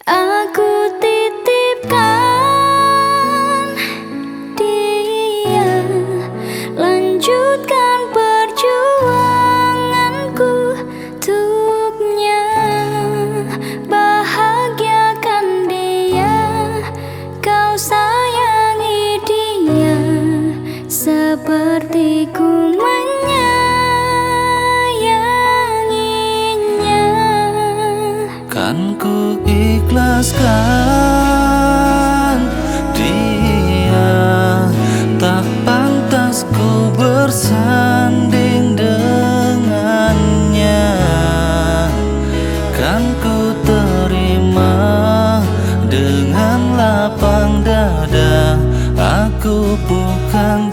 seperti dia Tak pantas ku bersanding dengannya. Kan ku terima dengan lapang dada Aku bukan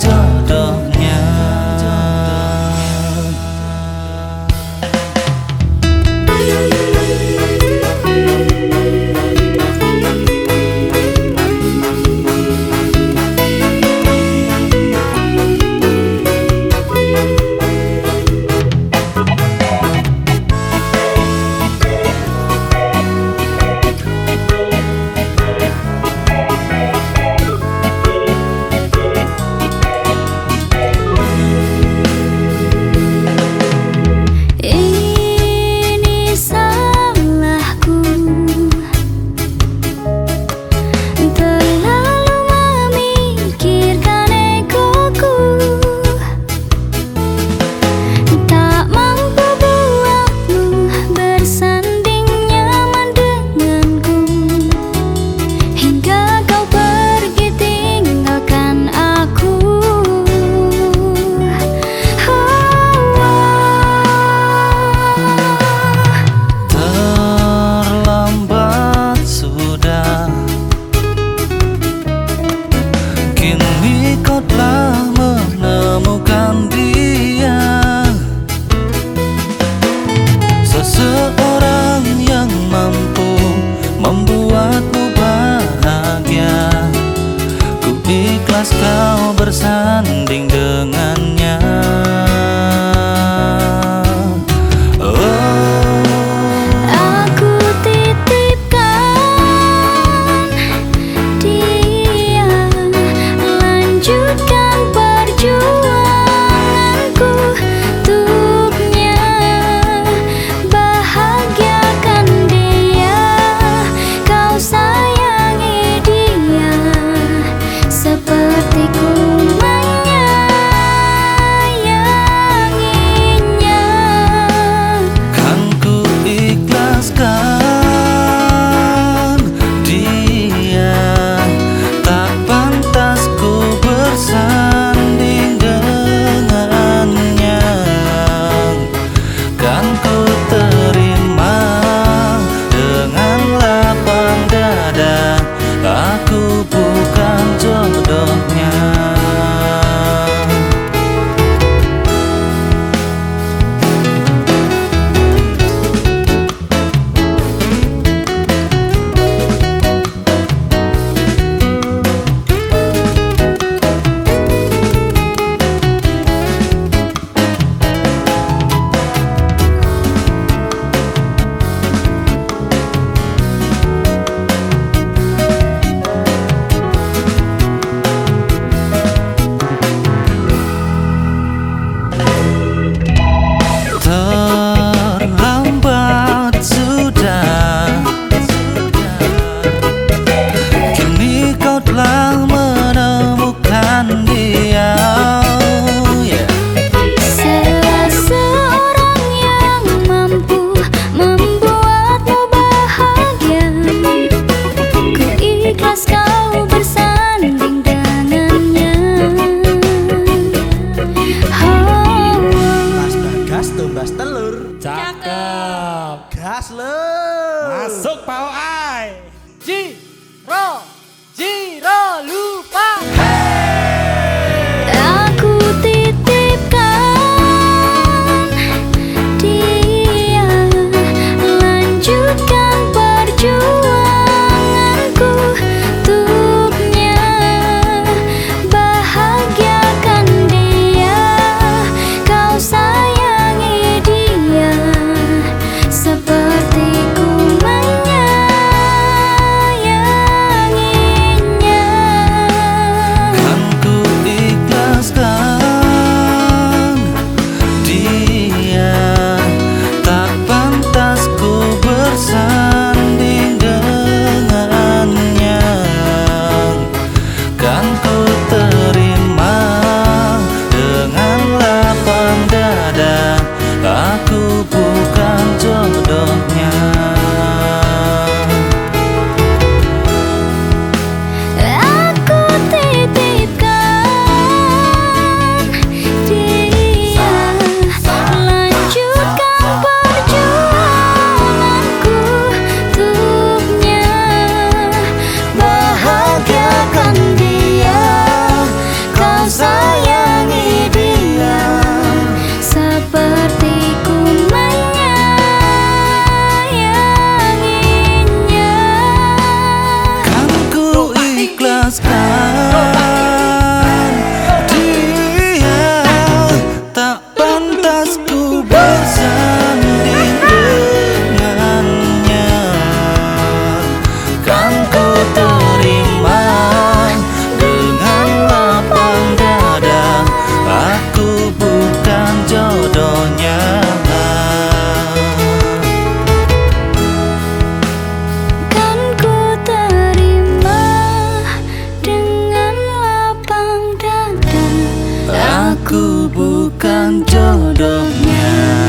Let's go. Hasle. Masuk Pak Oai. Ji. Aku bukan jodohnya.